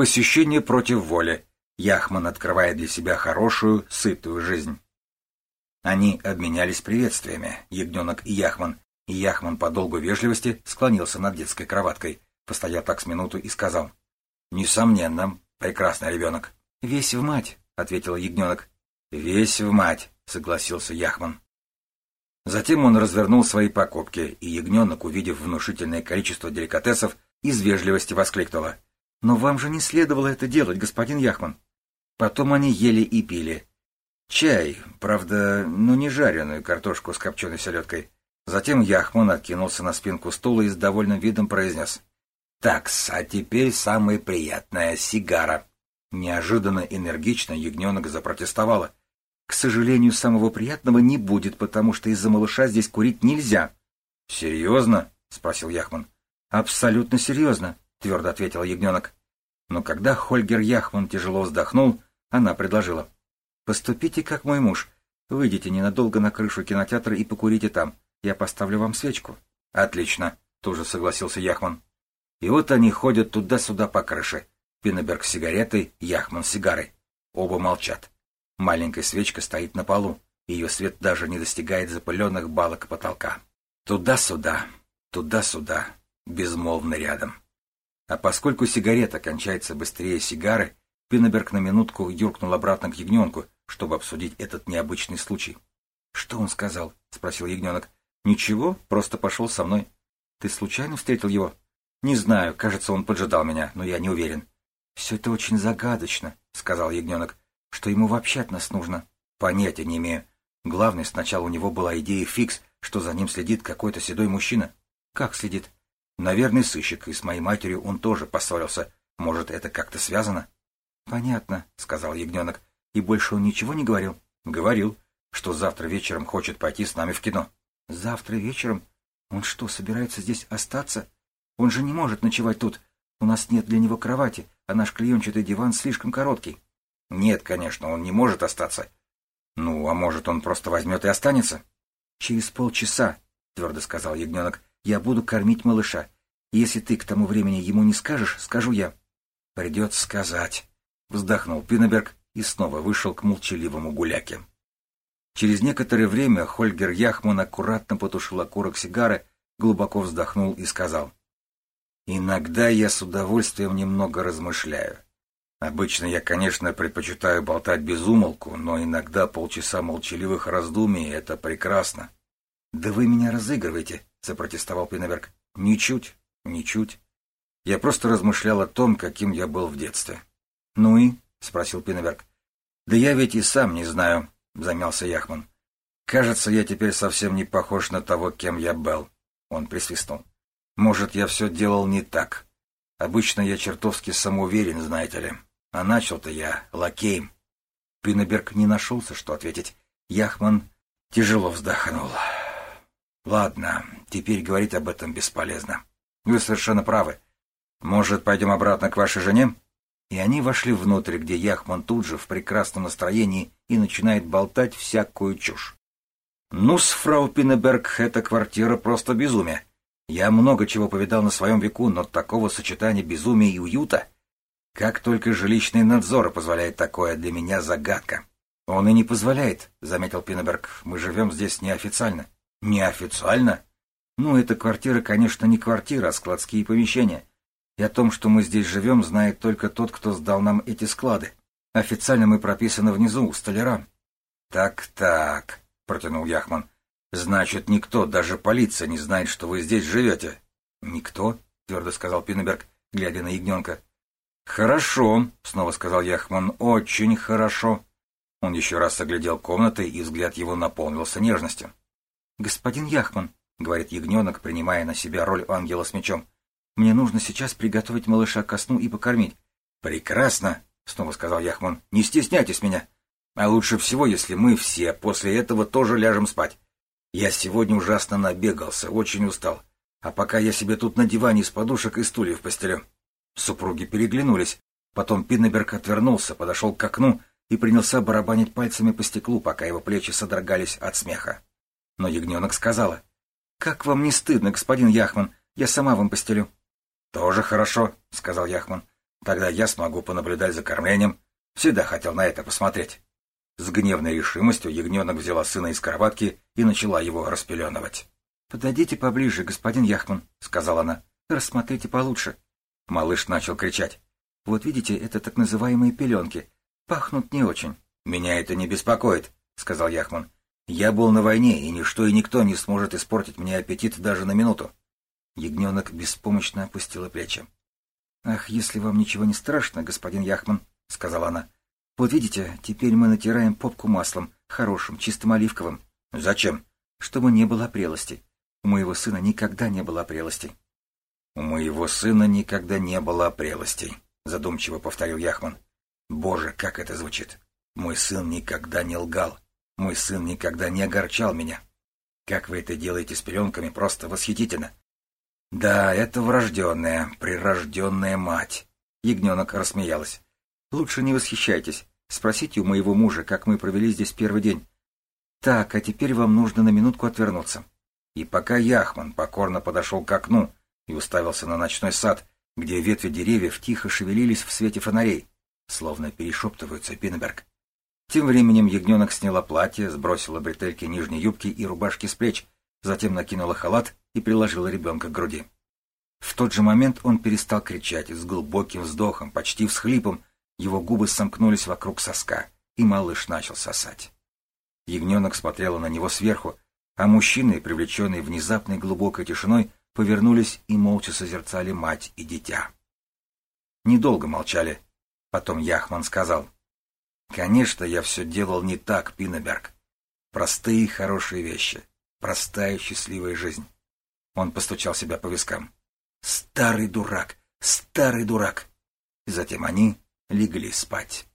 Посещение против воли. Яхман открывает для себя хорошую, сытую жизнь. Они обменялись приветствиями, ягненок и Яхман, и Яхман по долгу вежливости склонился над детской кроваткой, постоял так с минуту и сказал. «Несомненно, прекрасный ребенок». «Весь в мать», — ответила ягненок. «Весь в мать», — согласился Яхман. Затем он развернул свои покупки, и ягненок, увидев внушительное количество деликатесов, из вежливости воскликнула. «Но вам же не следовало это делать, господин Яхман». Потом они ели и пили. Чай, правда, ну не жареную картошку с копченой селедкой. Затем Яхман откинулся на спинку стула и с довольным видом произнес. «Такс, а теперь самое приятное — сигара». Неожиданно энергично ягненок запротестовала. «К сожалению, самого приятного не будет, потому что из-за малыша здесь курить нельзя». «Серьезно?» — спросил Яхман. «Абсолютно серьезно», — твердо ответил ягненок. Но когда Хольгер Яхман тяжело вздохнул, она предложила. «Поступите, как мой муж. Выйдите ненадолго на крышу кинотеатра и покурите там. Я поставлю вам свечку». «Отлично», — тоже согласился Яхман. И вот они ходят туда-сюда по крыше. Пиннеберг с сигаретой, Яхман с сигарой. Оба молчат. Маленькая свечка стоит на полу. Ее свет даже не достигает запыленных балок потолка. Туда-сюда, туда-сюда, безмолвно рядом. А поскольку сигарета кончается быстрее сигары, Пиннеберг на минутку юркнул обратно к ягненку, чтобы обсудить этот необычный случай. — Что он сказал? — спросил ягненок. — Ничего, просто пошел со мной. — Ты случайно встретил его? — Не знаю, кажется, он поджидал меня, но я не уверен. — Все это очень загадочно, — сказал ягненок. — Что ему вообще от нас нужно? — Понятия не имею. Главное, сначала у него была идея фикс, что за ним следит какой-то седой мужчина. — Как следит? — Наверное, сыщик, и с моей матерью он тоже поссорился. Может, это как-то связано? — Понятно, сказал ягненок. И больше он ничего не говорил? Говорил, что завтра вечером хочет пойти с нами в кино. Завтра вечером? Он что, собирается здесь остаться? Он же не может ночевать тут. У нас нет для него кровати, а наш клеенчатый диван слишком короткий. Нет, конечно, он не может остаться. Ну, а может, он просто возьмет и останется? Через полчаса, твердо сказал ягненок, я буду кормить малыша. Если ты к тому времени ему не скажешь, скажу я. Придется сказать. Вздохнул Пиннеберг и снова вышел к молчаливому гуляке. Через некоторое время Хольгер Яхман аккуратно потушил окурок сигары, глубоко вздохнул и сказал. «Иногда я с удовольствием немного размышляю. Обычно я, конечно, предпочитаю болтать без умолку, но иногда полчаса молчаливых раздумий — это прекрасно». «Да вы меня разыгрываете», — запротестовал Пиннеберг. «Ничуть, ничуть. Я просто размышлял о том, каким я был в детстве». «Ну и?» — спросил Пиннеберг. «Да я ведь и сам не знаю», — замялся Яхман. «Кажется, я теперь совсем не похож на того, кем я был». Он присвистнул. «Может, я все делал не так. Обычно я чертовски самоуверен, знаете ли. А начал-то я лакеем». Пиннеберг не нашелся, что ответить. Яхман тяжело вздохнул. «Ладно, теперь говорить об этом бесполезно. Вы совершенно правы. Может, пойдем обратно к вашей жене?» И они вошли внутрь, где Яхман тут же в прекрасном настроении и начинает болтать всякую чушь. «Ну-с, фрау Пиннеберг, эта квартира просто безумие. Я много чего повидал на своем веку, но такого сочетания безумия и уюта... Как только жилищный надзор позволяет такое, для меня загадка». «Он и не позволяет», — заметил Пиннеберг. «Мы живем здесь неофициально». «Неофициально?» «Ну, эта квартира, конечно, не квартира, а складские помещения. И о том, что мы здесь живем, знает только тот, кто сдал нам эти склады. Официально мы прописаны внизу, у столяра. «Так-так», — протянул Яхман. «Значит, никто, даже полиция, не знает, что вы здесь живете». «Никто?» — твердо сказал Пиннеберг, глядя на ягненка. «Хорошо», — снова сказал Яхман, — «очень хорошо». Он еще раз оглядел комнаты, и взгляд его наполнился нежностью. «Господин Яхман», — говорит ягненок, принимая на себя роль ангела с мечом, мне нужно сейчас приготовить малыша ко сну и покормить. — Прекрасно, — снова сказал Яхман. — Не стесняйтесь меня. А лучше всего, если мы все после этого тоже ляжем спать. Я сегодня ужасно набегался, очень устал. А пока я себе тут на диване из подушек и стульев постелю. Супруги переглянулись. Потом Пиннеберг отвернулся, подошел к окну и принялся барабанить пальцами по стеклу, пока его плечи содрогались от смеха. Но ягненок сказала. — Как вам не стыдно, господин Яхман? Я сама вам постелю. — Тоже хорошо, — сказал Яхман. Тогда я смогу понаблюдать за кормлением. Всегда хотел на это посмотреть. С гневной решимостью ягненок взяла сына из кроватки и начала его распеленывать. «Подойдите поближе, господин Яхман», — сказала она. «Рассмотрите получше». Малыш начал кричать. «Вот видите, это так называемые пеленки. Пахнут не очень». «Меня это не беспокоит», — сказал Яхман. «Я был на войне, и ничто и никто не сможет испортить мне аппетит даже на минуту». Ягненок беспомощно опустила плечи. «Ах, если вам ничего не страшно, господин Яхман», — сказала она. «Вот видите, теперь мы натираем попку маслом, хорошим, чистым оливковым». «Зачем?» «Чтобы не было прелости. У моего сына никогда не было прелостей. У моего сына никогда не было прелостей, задумчиво повторил Яхман. Боже, как это звучит. Мой сын никогда не лгал. Мой сын никогда не огорчал меня. Как вы это делаете с пеленками, просто восхитительно. Да, это врожденная, прирожденная мать. Ягненок рассмеялась. Лучше не восхищайтесь. Спросите у моего мужа, как мы провели здесь первый день. Так, а теперь вам нужно на минутку отвернуться. И пока Яхман покорно подошел к окну и уставился на ночной сад, где ветви деревьев тихо шевелились в свете фонарей, словно перешептываются Пиннеберг. Тем временем ягненок сняла платье, сбросила бретельки нижней юбки и рубашки с плеч, затем накинула халат и приложила ребенка к груди. В тот же момент он перестал кричать с глубоким вздохом, почти всхлипом, его губы сомкнулись вокруг соска, и малыш начал сосать. Ягненок смотрела на него сверху, а мужчины, привлеченные внезапной глубокой тишиной, повернулись и молча созерцали мать и дитя. Недолго молчали. Потом Яхман сказал. «Конечно, я все делал не так, Пиннеберг. Простые хорошие вещи. Простая счастливая жизнь». Он постучал себя по вискам. «Старый дурак! Старый дурак!» И затем они легли спать.